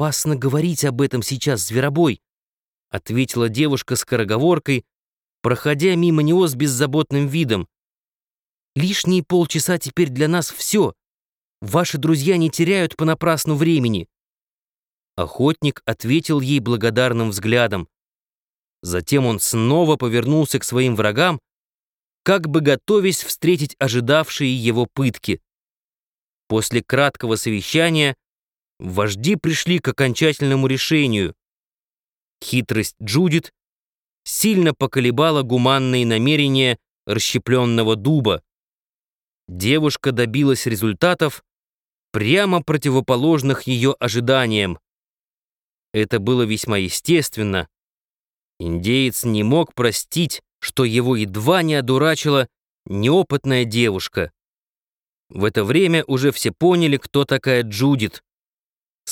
«Опасно говорить об этом сейчас, зверобой», — ответила девушка скороговоркой, проходя мимо него с беззаботным видом. «Лишние полчаса теперь для нас все. Ваши друзья не теряют понапрасну времени». Охотник ответил ей благодарным взглядом. Затем он снова повернулся к своим врагам, как бы готовясь встретить ожидавшие его пытки. После краткого совещания вожди пришли к окончательному решению. Хитрость Джудит сильно поколебала гуманные намерения расщепленного дуба. Девушка добилась результатов, прямо противоположных ее ожиданиям. Это было весьма естественно. Индеец не мог простить, что его едва не одурачила неопытная девушка. В это время уже все поняли, кто такая Джудит.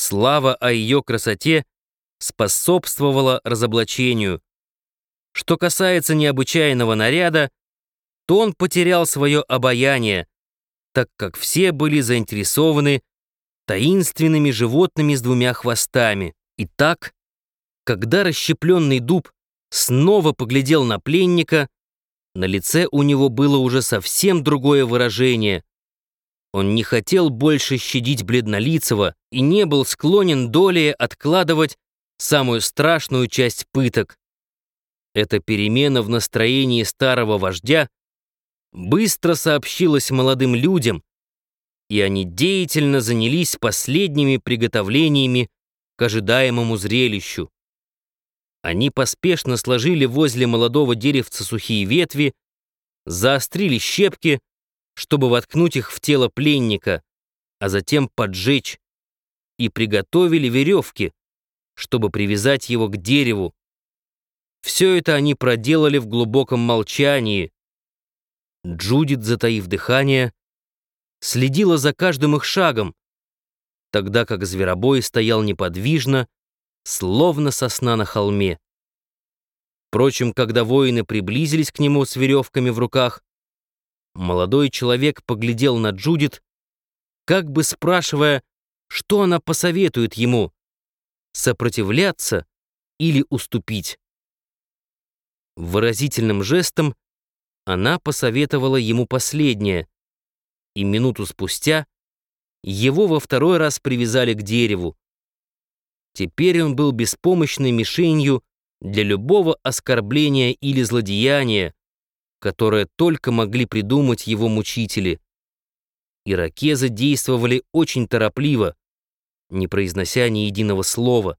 Слава о ее красоте способствовала разоблачению. Что касается необычайного наряда, то он потерял свое обаяние, так как все были заинтересованы таинственными животными с двумя хвостами. Итак, когда расщепленный дуб снова поглядел на пленника, на лице у него было уже совсем другое выражение. Он не хотел больше щадить бледнолицего и не был склонен долее откладывать самую страшную часть пыток. Эта перемена в настроении старого вождя быстро сообщилась молодым людям, и они деятельно занялись последними приготовлениями к ожидаемому зрелищу. Они поспешно сложили возле молодого деревца сухие ветви, заострили щепки, чтобы воткнуть их в тело пленника, а затем поджечь, и приготовили веревки, чтобы привязать его к дереву. Все это они проделали в глубоком молчании. Джудит, затаив дыхание, следила за каждым их шагом, тогда как зверобой стоял неподвижно, словно сосна на холме. Впрочем, когда воины приблизились к нему с веревками в руках, молодой человек поглядел на Джудит, как бы спрашивая, что она посоветует ему — сопротивляться или уступить. Выразительным жестом она посоветовала ему последнее, и минуту спустя его во второй раз привязали к дереву. Теперь он был беспомощной мишенью для любого оскорбления или злодеяния, которое только могли придумать его мучители. Иракезы действовали очень торопливо, не произнося ни единого слова.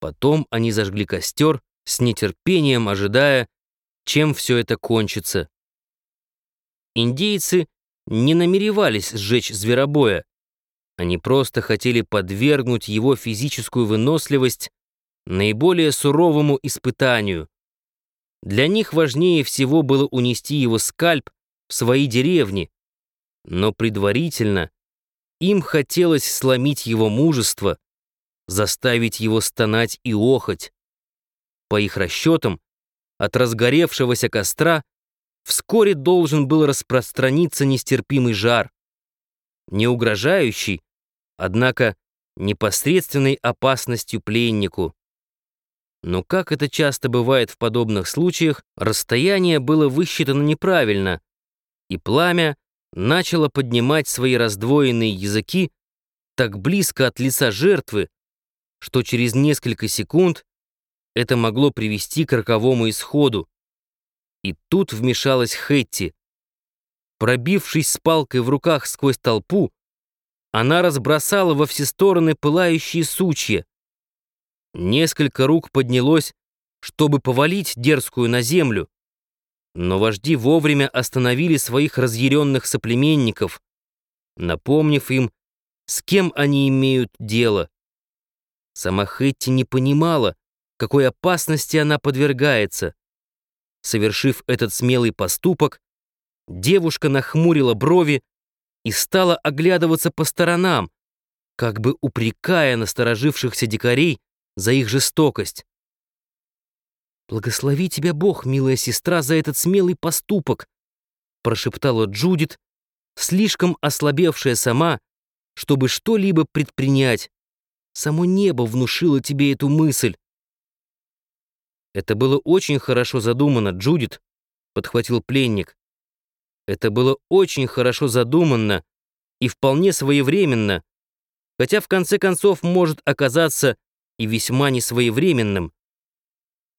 Потом они зажгли костер, с нетерпением ожидая, чем все это кончится. Индейцы не намеревались сжечь зверобоя, они просто хотели подвергнуть его физическую выносливость наиболее суровому испытанию. Для них важнее всего было унести его скальп в свои деревни, но предварительно им хотелось сломить его мужество, заставить его стонать и охоть. По их расчетам, от разгоревшегося костра вскоре должен был распространиться нестерпимый жар, не угрожающий, однако непосредственной опасностью пленнику. Но, как это часто бывает в подобных случаях, расстояние было высчитано неправильно, и пламя начало поднимать свои раздвоенные языки так близко от лица жертвы, что через несколько секунд это могло привести к роковому исходу. И тут вмешалась Хэтти. Пробившись с палкой в руках сквозь толпу, она разбросала во все стороны пылающие сучья. Несколько рук поднялось, чтобы повалить дерзкую на землю, но вожди вовремя остановили своих разъяренных соплеменников, напомнив им, с кем они имеют дело. Сама Хэтти не понимала, какой опасности она подвергается. Совершив этот смелый поступок, девушка нахмурила брови и стала оглядываться по сторонам, как бы упрекая насторожившихся дикарей за их жестокость. «Благослови тебя Бог, милая сестра, за этот смелый поступок», прошептала Джудит, слишком ослабевшая сама, чтобы что-либо предпринять, Само небо внушило тебе эту мысль. Это было очень хорошо задумано, Джудит, подхватил пленник. Это было очень хорошо задумано и вполне своевременно, хотя в конце концов может оказаться и весьма несвоевременным.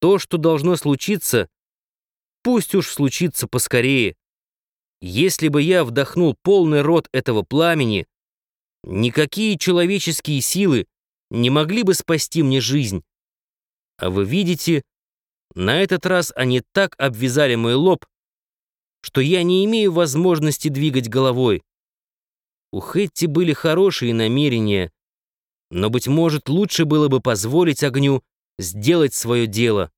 То, что должно случиться, пусть уж случится поскорее. Если бы я вдохнул полный рот этого пламени, никакие человеческие силы не могли бы спасти мне жизнь. А вы видите, на этот раз они так обвязали мой лоб, что я не имею возможности двигать головой. У Хэтти были хорошие намерения, но, быть может, лучше было бы позволить огню сделать свое дело.